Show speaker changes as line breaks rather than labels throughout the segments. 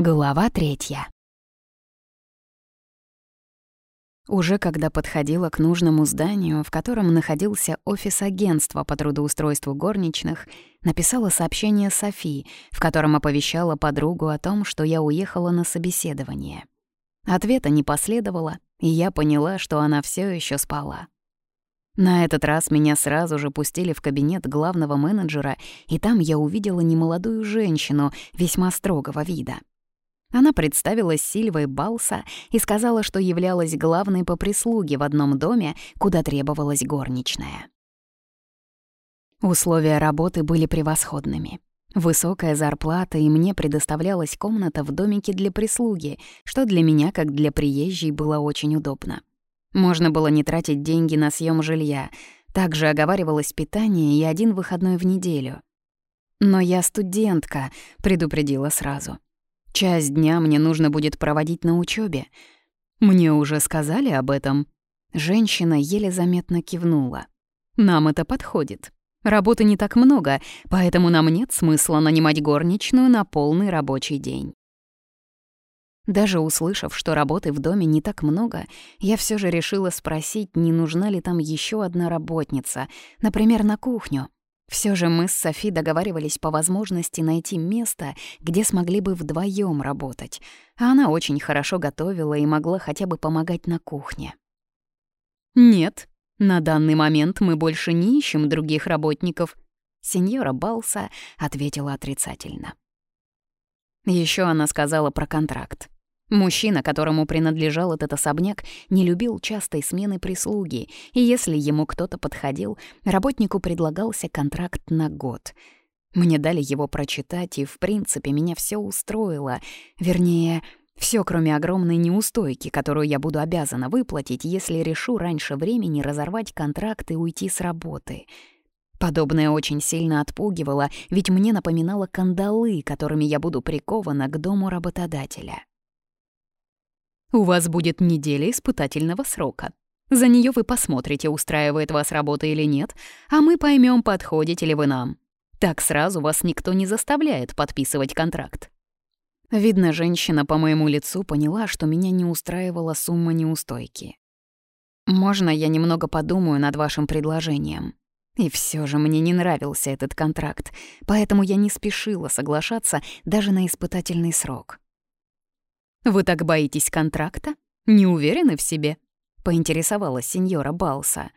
Глава третья. Уже когда подходила к нужному зданию, в котором находился офис агентства по трудоустройству горничных, написала сообщение Софи, в котором оповещала подругу о том, что я уехала на собеседование. Ответа не последовало, и я поняла, что она все еще спала. На этот раз меня сразу же пустили в кабинет главного менеджера, и там я увидела немолодую женщину весьма строгого вида. Она представилась Сильвой Балса и сказала, что являлась главной по прислуге в одном доме, куда требовалась горничная. Условия работы были превосходными. Высокая зарплата, и мне предоставлялась комната в домике для прислуги, что для меня, как для приезжей, было очень удобно. Можно было не тратить деньги на съем жилья, также оговаривалось питание и один выходной в неделю. «Но я студентка», — предупредила сразу. Часть дня мне нужно будет проводить на учебе. Мне уже сказали об этом. Женщина еле заметно кивнула. Нам это подходит. Работы не так много, поэтому нам нет смысла нанимать горничную на полный рабочий день. Даже услышав, что работы в доме не так много, я все же решила спросить, не нужна ли там еще одна работница, например, на кухню. Все же мы с Софи договаривались по возможности найти место, где смогли бы вдвоем работать, а она очень хорошо готовила и могла хотя бы помогать на кухне. «Нет, на данный момент мы больше не ищем других работников», — сеньора Балса ответила отрицательно. Еще она сказала про контракт. Мужчина, которому принадлежал этот особняк, не любил частой смены прислуги, и если ему кто-то подходил, работнику предлагался контракт на год. Мне дали его прочитать, и, в принципе, меня все устроило. Вернее, все, кроме огромной неустойки, которую я буду обязана выплатить, если решу раньше времени разорвать контракт и уйти с работы. Подобное очень сильно отпугивало, ведь мне напоминало кандалы, которыми я буду прикована к дому работодателя. У вас будет неделя испытательного срока. За нее вы посмотрите, устраивает вас работа или нет, а мы поймем, подходите ли вы нам. Так сразу вас никто не заставляет подписывать контракт. Видно, женщина по моему лицу поняла, что меня не устраивала сумма неустойки. «Можно я немного подумаю над вашим предложением?» И все же мне не нравился этот контракт, поэтому я не спешила соглашаться даже на испытательный срок. «Вы так боитесь контракта? Не уверены в себе?» — поинтересовалась сеньора Балса.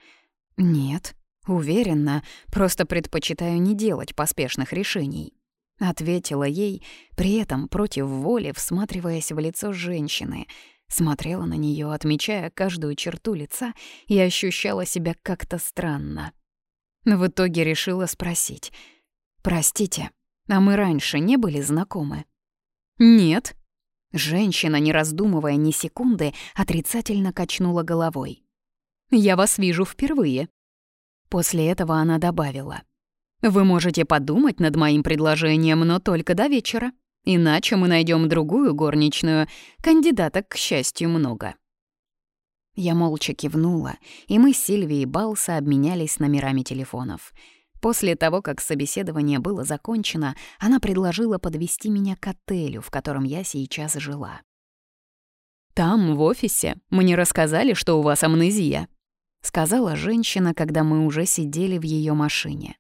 «Нет, уверена, просто предпочитаю не делать поспешных решений», — ответила ей, при этом против воли всматриваясь в лицо женщины. Смотрела на нее, отмечая каждую черту лица, и ощущала себя как-то странно. В итоге решила спросить. «Простите, а мы раньше не были знакомы?» «Нет», Женщина, не раздумывая ни секунды, отрицательно качнула головой. «Я вас вижу впервые». После этого она добавила. «Вы можете подумать над моим предложением, но только до вечера. Иначе мы найдем другую горничную. Кандидаток, к счастью, много». Я молча кивнула, и мы с Сильвией Балса обменялись номерами телефонов — После того, как собеседование было закончено, она предложила подвести меня к отелю, в котором я сейчас жила. «Там, в офисе, мне рассказали, что у вас амнезия», — сказала женщина, когда мы уже сидели в ее машине.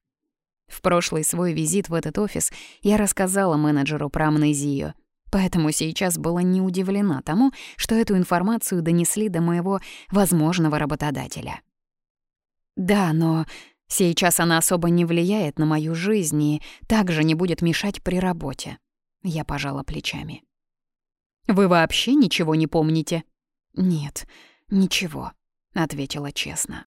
В прошлый свой визит в этот офис я рассказала менеджеру про амнезию, поэтому сейчас была не удивлена тому, что эту информацию донесли до моего возможного работодателя. «Да, но Сейчас она особо не влияет на мою жизнь и также не будет мешать при работе. Я пожала плечами. «Вы вообще ничего не помните?» «Нет, ничего», — ответила честно.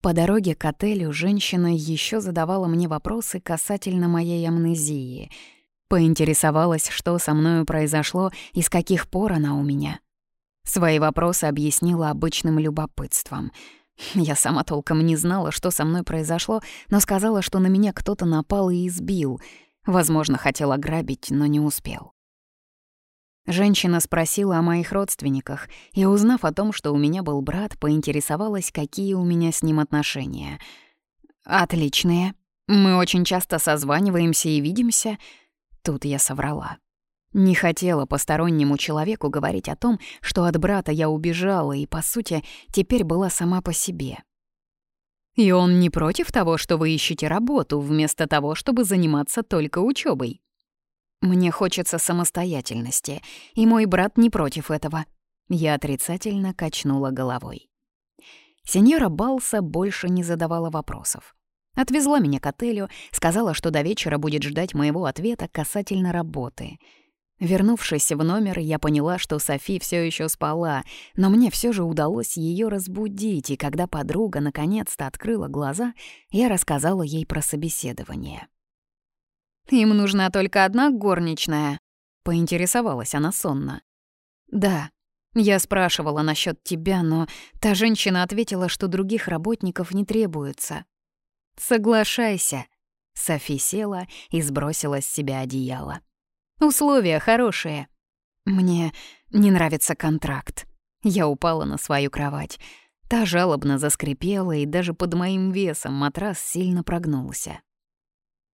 По дороге к отелю женщина еще задавала мне вопросы касательно моей амнезии. Поинтересовалась, что со мною произошло и с каких пор она у меня. Свои вопросы объяснила обычным любопытством — я сама толком не знала, что со мной произошло, но сказала, что на меня кто-то напал и избил. Возможно, хотел ограбить, но не успел. Женщина спросила о моих родственниках и, узнав о том, что у меня был брат, поинтересовалась, какие у меня с ним отношения. «Отличные. Мы очень часто созваниваемся и видимся». Тут я соврала. Не хотела постороннему человеку говорить о том, что от брата я убежала и, по сути, теперь была сама по себе. И он не против того, что вы ищете работу, вместо того, чтобы заниматься только учебой. Мне хочется самостоятельности, и мой брат не против этого. Я отрицательно качнула головой. Сеньора Балса больше не задавала вопросов. Отвезла меня к отелю, сказала, что до вечера будет ждать моего ответа касательно работы — Вернувшись в номер, я поняла, что Софи все еще спала, но мне все же удалось ее разбудить, и когда подруга наконец-то открыла глаза, я рассказала ей про собеседование. «Им нужна только одна горничная», — поинтересовалась она сонно. «Да», я спрашивала насчет тебя, но та женщина ответила, что других работников не требуется. «Соглашайся». Софи села и сбросила с себя одеяло. Условия хорошие. Мне не нравится контракт. Я упала на свою кровать. Та жалобно заскрипела, и даже под моим весом матрас сильно прогнулся.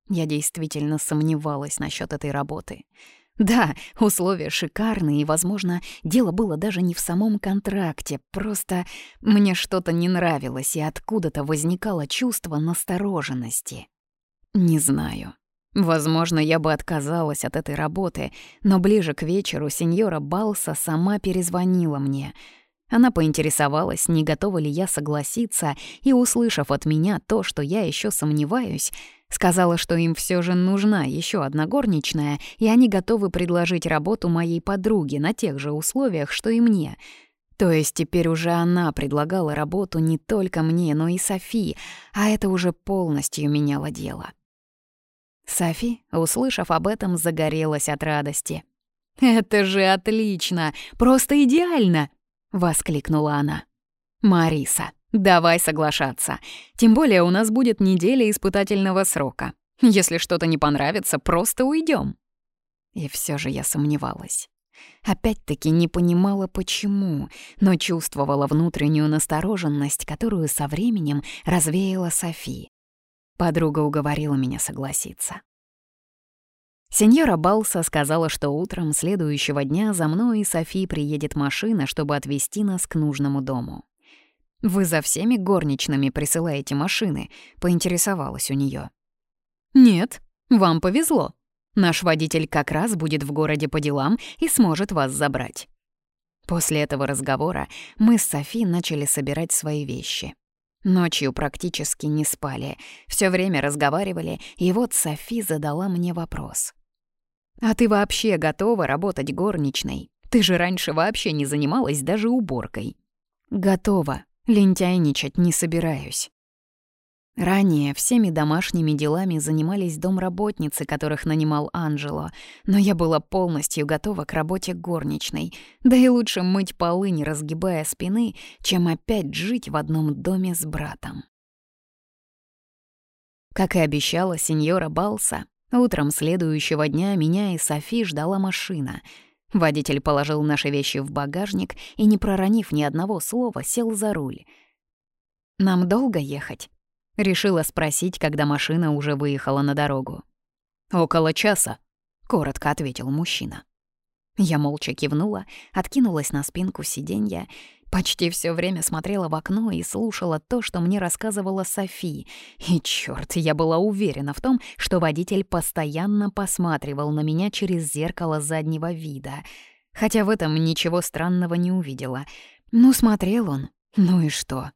Я действительно сомневалась насчет этой работы. Да, условия шикарные, и, возможно, дело было даже не в самом контракте, просто мне что-то не нравилось, и откуда-то возникало чувство настороженности. Не знаю, Возможно, я бы отказалась от этой работы, но ближе к вечеру сеньора Балса сама перезвонила мне. Она поинтересовалась, не готова ли я согласиться, и, услышав от меня то, что я еще сомневаюсь, сказала, что им все же нужна еще одна горничная, и они готовы предложить работу моей подруге на тех же условиях, что и мне. То есть теперь уже она предлагала работу не только мне, но и Софи, а это уже полностью меняло дело. Софи, услышав об этом, загорелась от радости. «Это же отлично! Просто идеально!» — воскликнула она. «Мариса, давай соглашаться. Тем более у нас будет неделя испытательного срока. Если что-то не понравится, просто уйдем. И все же я сомневалась. Опять-таки не понимала, почему, но чувствовала внутреннюю настороженность, которую со временем развеяла Софи. Подруга уговорила меня согласиться. Сеньора Балса сказала, что утром следующего дня за мной и Софи приедет машина, чтобы отвезти нас к нужному дому. «Вы за всеми горничными присылаете машины?» — поинтересовалась у нее. «Нет, вам повезло. Наш водитель как раз будет в городе по делам и сможет вас забрать». После этого разговора мы с Софи начали собирать свои вещи. Ночью практически не спали, все время разговаривали, и вот Софи задала мне вопрос. «А ты вообще готова работать горничной? Ты же раньше вообще не занималась даже уборкой». «Готова. Лентяйничать не собираюсь». Ранее всеми домашними делами занимались домработницы, которых нанимал Анджело, но я была полностью готова к работе горничной, да и лучше мыть полы, не разгибая спины, чем опять жить в одном доме с братом. Как и обещала сеньора Балса, утром следующего дня меня и Софи ждала машина. Водитель положил наши вещи в багажник и, не проронив ни одного слова, сел за руль. «Нам долго ехать?» Решила спросить, когда машина уже выехала на дорогу. «Около часа», — коротко ответил мужчина. Я молча кивнула, откинулась на спинку сиденья, почти все время смотрела в окно и слушала то, что мне рассказывала Софи. И чёрт, я была уверена в том, что водитель постоянно посматривал на меня через зеркало заднего вида. Хотя в этом ничего странного не увидела. Ну, смотрел он, ну и что?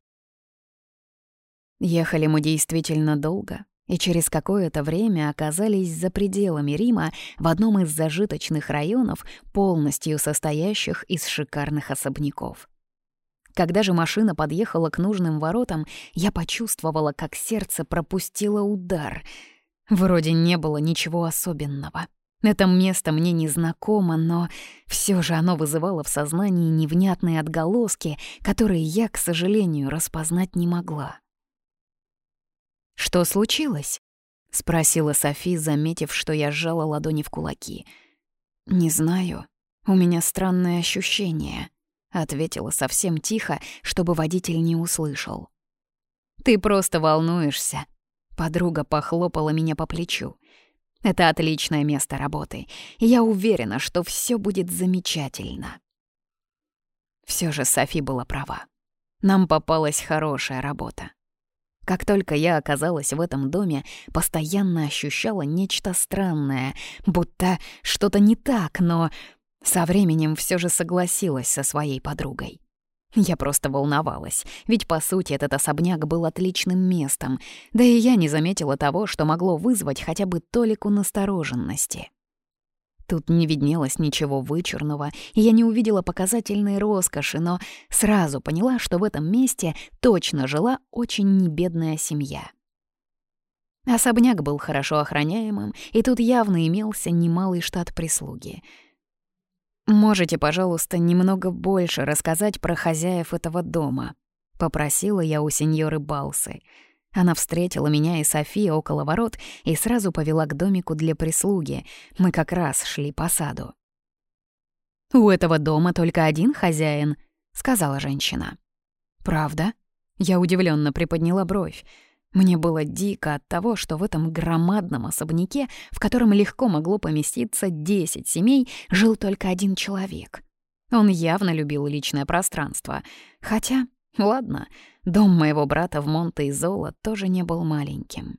Ехали мы действительно долго, и через какое-то время оказались за пределами Рима в одном из зажиточных районов, полностью состоящих из шикарных особняков. Когда же машина подъехала к нужным воротам, я почувствовала, как сердце пропустило удар. Вроде не было ничего особенного. Это место мне не знакомо, но все же оно вызывало в сознании невнятные отголоски, которые я, к сожалению, распознать не могла. «Что случилось?» — спросила Софи, заметив, что я сжала ладони в кулаки. «Не знаю. У меня странное ощущение», — ответила совсем тихо, чтобы водитель не услышал. «Ты просто волнуешься», — подруга похлопала меня по плечу. Это отличное место работы, я уверена, что все будет замечательно. Все же Софи была права. Нам попалась хорошая работа. Как только я оказалась в этом доме, постоянно ощущала нечто странное, будто что-то не так, но со временем все же согласилась со своей подругой. Я просто волновалась, ведь, по сути, этот особняк был отличным местом, да и я не заметила того, что могло вызвать хотя бы толику настороженности. Тут не виднелось ничего вычурного, и я не увидела показательной роскоши, но сразу поняла, что в этом месте точно жила очень небедная семья. Особняк был хорошо охраняемым, и тут явно имелся немалый штат прислуги — «Можете, пожалуйста, немного больше рассказать про хозяев этого дома?» — попросила я у сеньоры Балсы. Она встретила меня и Софи около ворот и сразу повела к домику для прислуги. Мы как раз шли по саду. «У этого дома только один хозяин», — сказала женщина. «Правда?» Я удивленно приподняла бровь. Мне было дико от того, что в этом громадном особняке, в котором легко могло поместиться 10 семей, жил только один человек. Он явно любил личное пространство. Хотя, ладно, дом моего брата в Монте-Изоло тоже не был маленьким.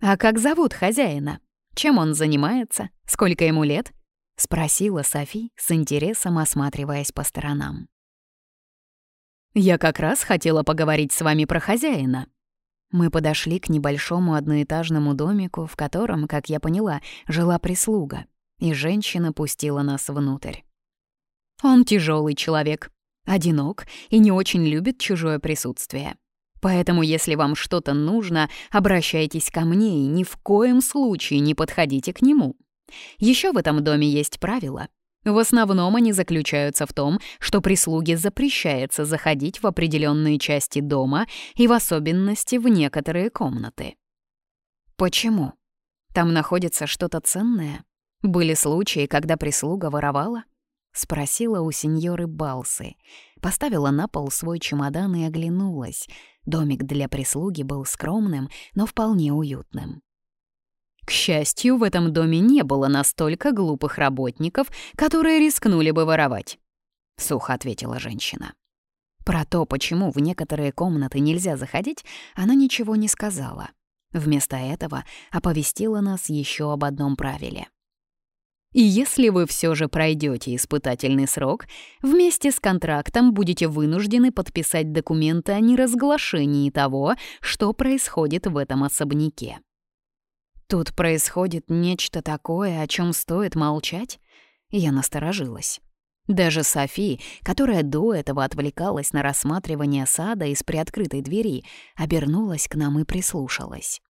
«А как зовут хозяина? Чем он занимается? Сколько ему лет?» — спросила Софи, с интересом осматриваясь по сторонам. «Я как раз хотела поговорить с вами про хозяина», мы подошли к небольшому одноэтажному домику, в котором, как я поняла, жила прислуга, и женщина пустила нас внутрь. Он тяжелый человек, одинок и не очень любит чужое присутствие. Поэтому, если вам что-то нужно, обращайтесь ко мне и ни в коем случае не подходите к нему. Еще в этом доме есть правило. В основном они заключаются в том, что прислуге запрещается заходить в определенные части дома и в особенности в некоторые комнаты. Почему? Там находится что-то ценное? Были случаи, когда прислуга воровала? Спросила у сеньоры Балсы. Поставила на пол свой чемодан и оглянулась. Домик для прислуги был скромным, но вполне уютным. К счастью, в этом доме не было настолько глупых работников, которые рискнули бы воровать. Сухо ответила женщина. Про то, почему в некоторые комнаты нельзя заходить, она ничего не сказала. Вместо этого оповестила нас еще об одном правиле. И если вы все же пройдете испытательный срок, вместе с контрактом будете вынуждены подписать документы о неразглашении того, что происходит в этом особняке. Тут происходит нечто такое, о чем стоит молчать? Я насторожилась. Даже Софи, которая до этого отвлекалась на рассматривание сада из приоткрытой двери, обернулась к нам и прислушалась.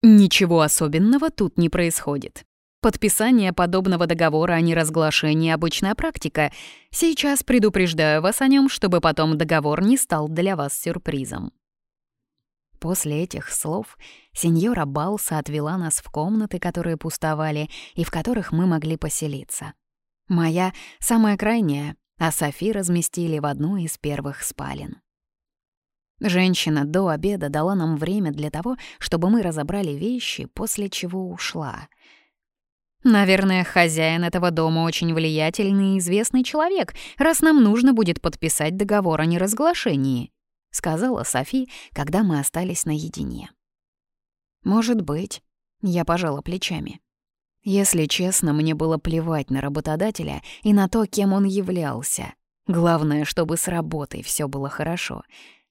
Ничего особенного тут не происходит. Подписание подобного договора о неразглашении — обычная практика. Сейчас предупреждаю вас о нем, чтобы потом договор не стал для вас сюрпризом. После этих слов сеньора Балса отвела нас в комнаты, которые пустовали и в которых мы могли поселиться. Моя — самая крайняя, а Софи разместили в одну из первых спален. Женщина до обеда дала нам время для того, чтобы мы разобрали вещи, после чего ушла. Наверное, хозяин этого дома очень влиятельный и известный человек, раз нам нужно будет подписать договор о неразглашении сказала Софи, когда мы остались наедине. Может быть, я пожала плечами. Если честно, мне было плевать на работодателя и на то, кем он являлся. Главное, чтобы с работой все было хорошо.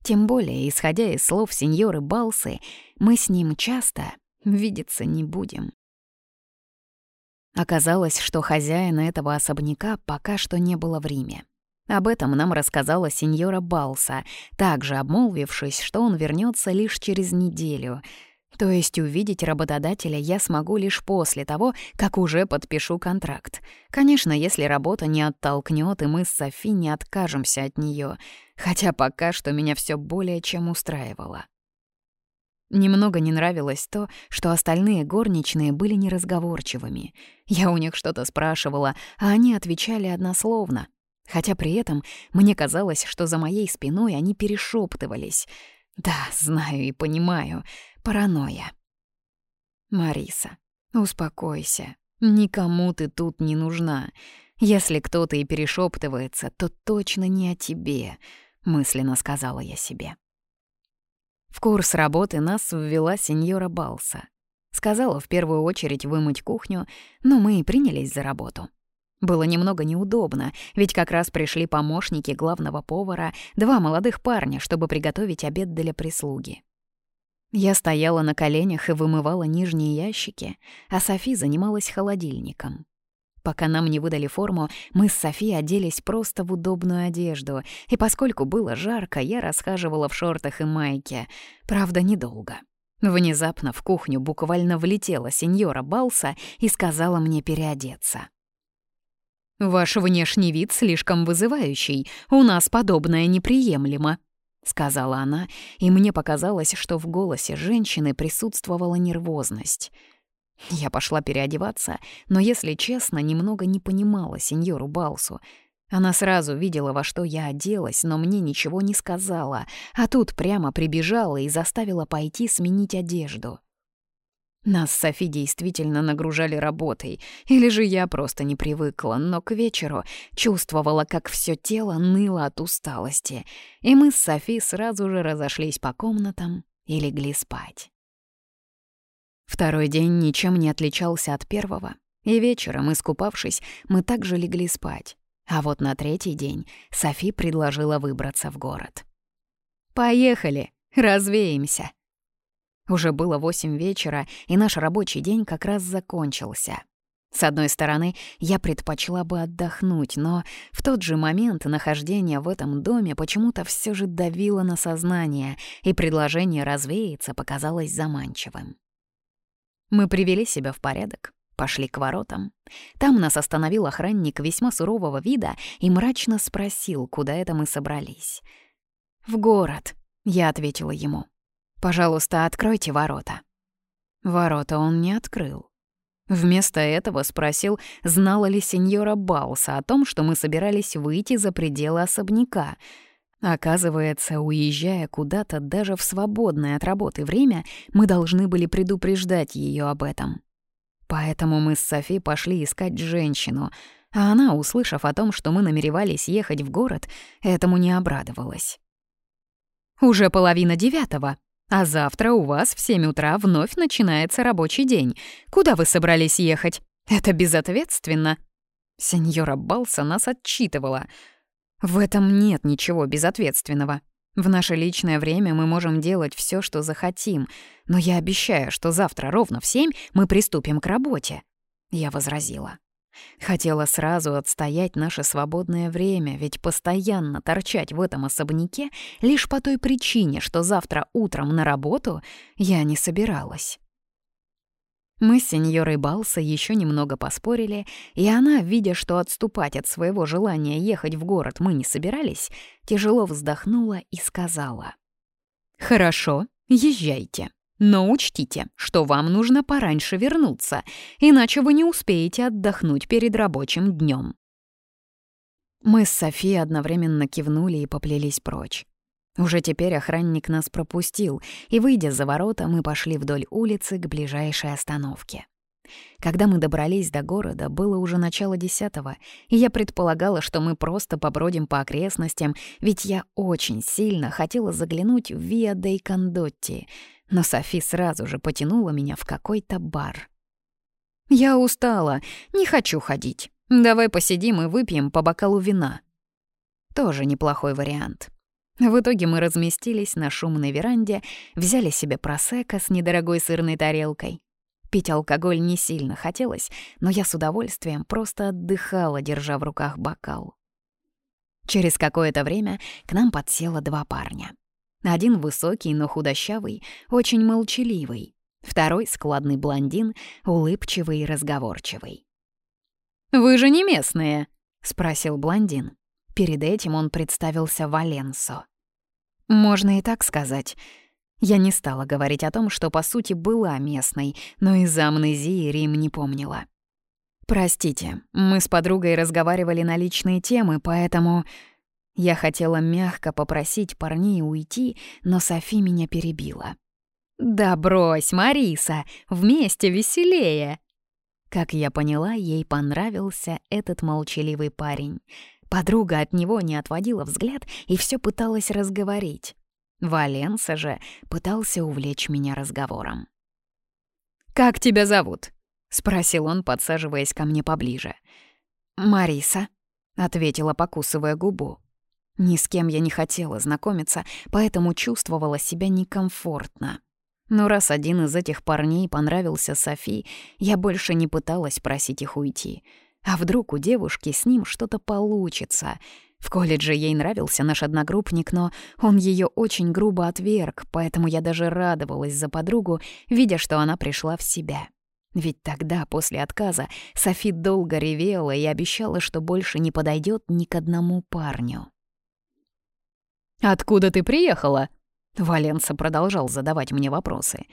Тем более, исходя из слов сеньоры Балсы, мы с ним часто видеться не будем. Оказалось, что хозяина этого особняка пока что не было в Риме. Об этом нам рассказала сеньора Балса, также обмолвившись, что он вернется лишь через неделю. То есть увидеть работодателя я смогу лишь после того, как уже подпишу контракт. Конечно, если работа не оттолкнет, и мы с Софи не откажемся от нее, хотя пока что меня все более чем устраивало. Немного не нравилось то, что остальные горничные были неразговорчивыми. Я у них что-то спрашивала, а они отвечали однословно, Хотя при этом мне казалось, что за моей спиной они перешептывались. Да, знаю и понимаю, паранойя. Мариса, успокойся. Никому ты тут не нужна. Если кто-то и перешептывается, то точно не о тебе, мысленно сказала я себе. В курс работы нас ввела сеньора Балса. Сказала в первую очередь вымыть кухню, но мы и принялись за работу. Было немного неудобно, ведь как раз пришли помощники главного повара, два молодых парня, чтобы приготовить обед для прислуги. Я стояла на коленях и вымывала нижние ящики, а Софи занималась холодильником. Пока нам не выдали форму, мы с Софи оделись просто в удобную одежду, и поскольку было жарко, я расхаживала в шортах и майке. Правда, недолго. Внезапно в кухню буквально влетела сеньора Балса и сказала мне переодеться. «Ваш внешний вид слишком вызывающий, у нас подобное неприемлемо», — сказала она, и мне показалось, что в голосе женщины присутствовала нервозность. Я пошла переодеваться, но, если честно, немного не понимала сеньору Балсу. Она сразу видела, во что я оделась, но мне ничего не сказала, а тут прямо прибежала и заставила пойти сменить одежду. Нас с Софи действительно нагружали работой, или же я просто не привыкла, но к вечеру чувствовала, как все тело ныло от усталости, и мы с Софи сразу же разошлись по комнатам и легли спать. Второй день ничем не отличался от первого, и вечером, искупавшись, мы также легли спать. А вот на третий день Софи предложила выбраться в город. «Поехали, развеемся!» Уже было восемь вечера, и наш рабочий день как раз закончился. С одной стороны, я предпочла бы отдохнуть, но в тот же момент нахождение в этом доме почему-то все же давило на сознание, и предложение развеяться показалось заманчивым. Мы привели себя в порядок, пошли к воротам. Там нас остановил охранник весьма сурового вида и мрачно спросил, куда это мы собрались. «В город», — я ответила ему. Пожалуйста, откройте ворота». Ворота он не открыл. Вместо этого спросил, знала ли сеньора Балса о том, что мы собирались выйти за пределы особняка. Оказывается, уезжая куда-то даже в свободное от работы время, мы должны были предупреждать ее об этом. Поэтому мы с Софи пошли искать женщину, а она, услышав о том, что мы намеревались ехать в город, этому не обрадовалась. «Уже половина девятого», а завтра у вас в 7 утра вновь начинается рабочий день. Куда вы собрались ехать? Это безответственно». Сеньора Балса нас отчитывала. «В этом нет ничего безответственного. В наше личное время мы можем делать все, что захотим, но я обещаю, что завтра ровно в семь мы приступим к работе». Я возразила. Хотела сразу отстоять наше свободное время, ведь постоянно торчать в этом особняке лишь по той причине, что завтра утром на работу я не собиралась. Мы с сеньорой Балса еще немного поспорили, и она, видя, что отступать от своего желания ехать в город мы не собирались, тяжело вздохнула и сказала. «Хорошо, езжайте. Но учтите, что вам нужно пораньше вернуться, иначе вы не успеете отдохнуть перед рабочим днем. Мы с Софией одновременно кивнули и поплелись прочь. Уже теперь охранник нас пропустил, и, выйдя за ворота, мы пошли вдоль улицы к ближайшей остановке. Когда мы добрались до города, было уже начало десятого, и я предполагала, что мы просто побродим по окрестностям, ведь я очень сильно хотела заглянуть в Виа дей Кондотти — но Софи сразу же потянула меня в какой-то бар. «Я устала, не хочу ходить. Давай посидим и выпьем по бокалу вина». Тоже неплохой вариант. В итоге мы разместились на шумной веранде, взяли себе просека с недорогой сырной тарелкой. Пить алкоголь не сильно хотелось, но я с удовольствием просто отдыхала, держа в руках бокал. Через какое-то время к нам подсело два парня. Один высокий, но худощавый, очень молчаливый. Второй — складный блондин, улыбчивый и разговорчивый. «Вы же не местные?» — спросил блондин. Перед этим он представился Валенсо. «Можно и так сказать». Я не стала говорить о том, что по сути была местной, но из-за амнезии Рим не помнила. «Простите, мы с подругой разговаривали на личные темы, поэтому...» Я хотела мягко попросить парней уйти, но Софи меня перебила. «Да брось, Мариса, вместе веселее!» Как я поняла, ей понравился этот молчаливый парень. Подруга от него не отводила взгляд и все пыталась разговорить. Валенса же пытался увлечь меня разговором. «Как тебя зовут?» — спросил он, подсаживаясь ко мне поближе. «Мариса», — ответила, покусывая губу. Ни с кем я не хотела знакомиться, поэтому чувствовала себя некомфортно. Но раз один из этих парней понравился Софи, я больше не пыталась просить их уйти. А вдруг у девушки с ним что-то получится? В колледже ей нравился наш одногруппник, но он ее очень грубо отверг, поэтому я даже радовалась за подругу, видя, что она пришла в себя. Ведь тогда, после отказа, Софи долго ревела и обещала, что больше не подойдет ни к одному парню. «Откуда ты приехала?» Валенса продолжал задавать мне вопросы.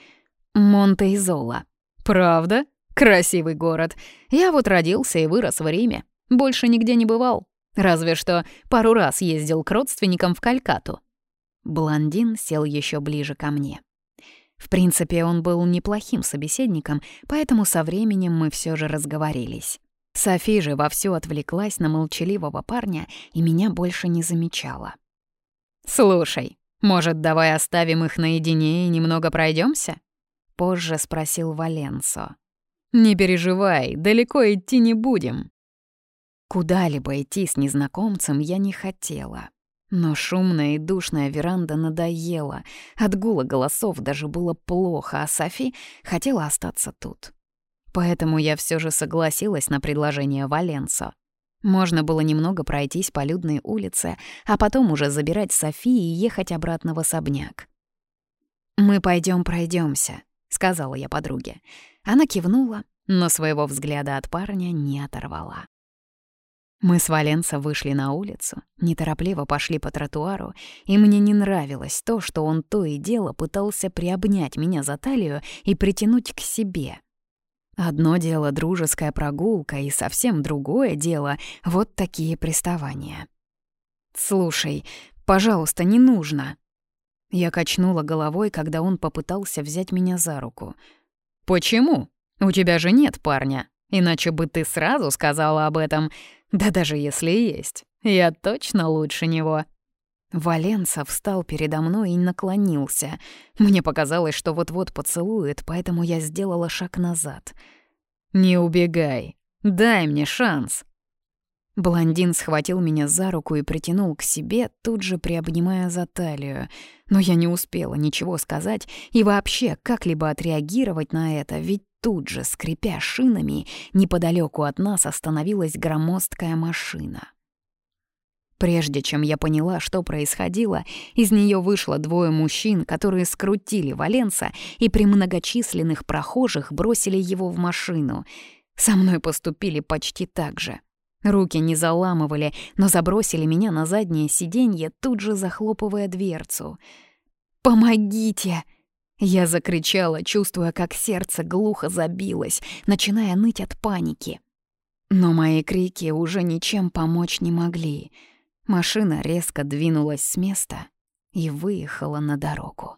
«Монте-Изола». «Правда? Красивый город. Я вот родился и вырос в Риме. Больше нигде не бывал. Разве что пару раз ездил к родственникам в Калькату». Блондин сел еще ближе ко мне. В принципе, он был неплохим собеседником, поэтому со временем мы все же разговорились. Софи же вовсю отвлеклась на молчаливого парня и меня больше не замечала. «Слушай, может, давай оставим их наедине и немного пройдемся? Позже спросил Валенсо. «Не переживай, далеко идти не будем». Куда-либо идти с незнакомцем я не хотела. Но шумная и душная веранда надоела. От гула голосов даже было плохо, а Софи хотела остаться тут. Поэтому я все же согласилась на предложение Валенсо. Можно было немного пройтись по людной улице, а потом уже забирать Софи и ехать обратно в особняк. «Мы пойдем пройдемся, сказала я подруге. Она кивнула, но своего взгляда от парня не оторвала. Мы с Валенса вышли на улицу, неторопливо пошли по тротуару, и мне не нравилось то, что он то и дело пытался приобнять меня за талию и притянуть к себе — Одно дело дружеская прогулка, и совсем другое дело вот такие приставания. «Слушай, пожалуйста, не нужно». Я качнула головой, когда он попытался взять меня за руку. «Почему? У тебя же нет парня. Иначе бы ты сразу сказала об этом. Да даже если есть, я точно лучше него». Валенса встал передо мной и наклонился. Мне показалось, что вот-вот поцелует, поэтому я сделала шаг назад. «Не убегай. Дай мне шанс». Блондин схватил меня за руку и притянул к себе, тут же приобнимая за талию. Но я не успела ничего сказать и вообще как-либо отреагировать на это, ведь тут же, скрипя шинами, неподалеку от нас остановилась громоздкая машина. Прежде чем я поняла, что происходило, из нее вышло двое мужчин, которые скрутили Валенса и при многочисленных прохожих бросили его в машину. Со мной поступили почти так же. Руки не заламывали, но забросили меня на заднее сиденье, тут же захлопывая дверцу. «Помогите!» Я закричала, чувствуя, как сердце глухо забилось, начиная ныть от паники. Но мои крики уже ничем помочь не могли — Машина резко двинулась с места и выехала на дорогу.